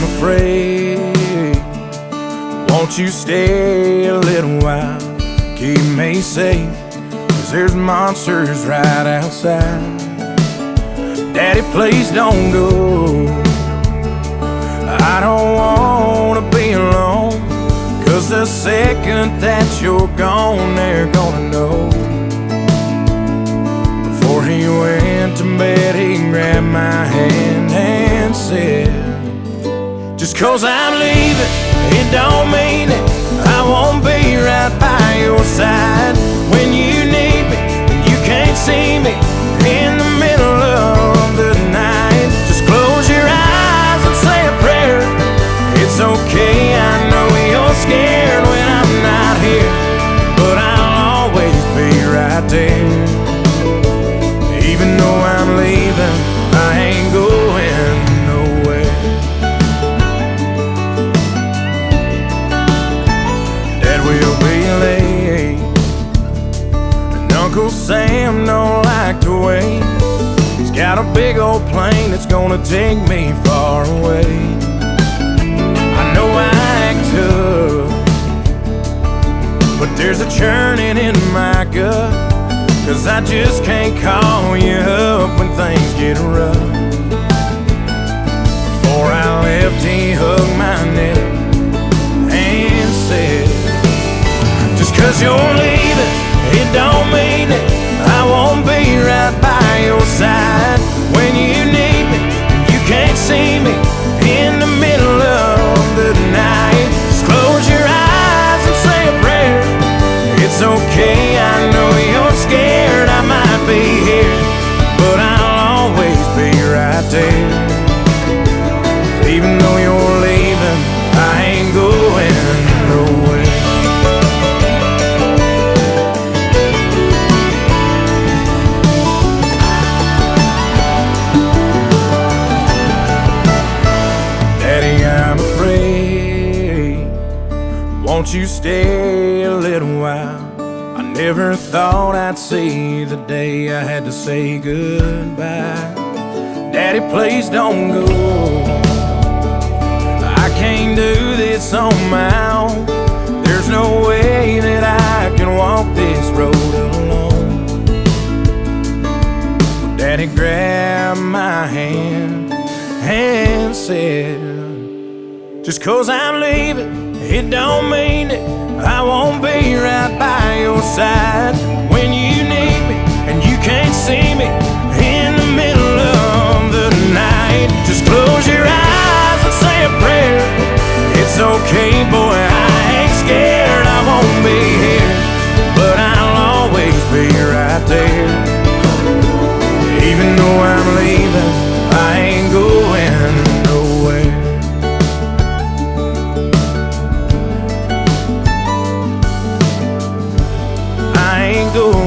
afraid. Won't you stay a little while? Keep me safe, cause there's monsters right outside. Daddy, please don't go. I don't wanna be alone. Cause the second that you're gone, they're gonna know. Cause I'm leaving, it don't mean it. I won't be right by your side when you need me. You can't see me in the middle of the night. Just close your eyes and say a prayer. It's okay, I know you're scared when I'm not here, but I'll always be right there. Even though I'm leaving, I ain't going Sam don't like to wait. He's got a big old plane that's gonna take me far away. I know I act tough, but there's a churning in my gut. Cause I just can't call you up when things get rough. Before I left, he hugged my neck and said, Just cause you're leaving, it don't mean it. I won't Won't you stay a little while? I never thought I'd see the day I had to say goodbye. Daddy, please don't go. I can't do this on my own. There's no way that I can walk this road alone. Daddy grabbed my hand and said, Just cause I'm leaving, it don't mean it. I won't be right by your side when you need me and you can't see me in the middle of the night. Just close your I ain't going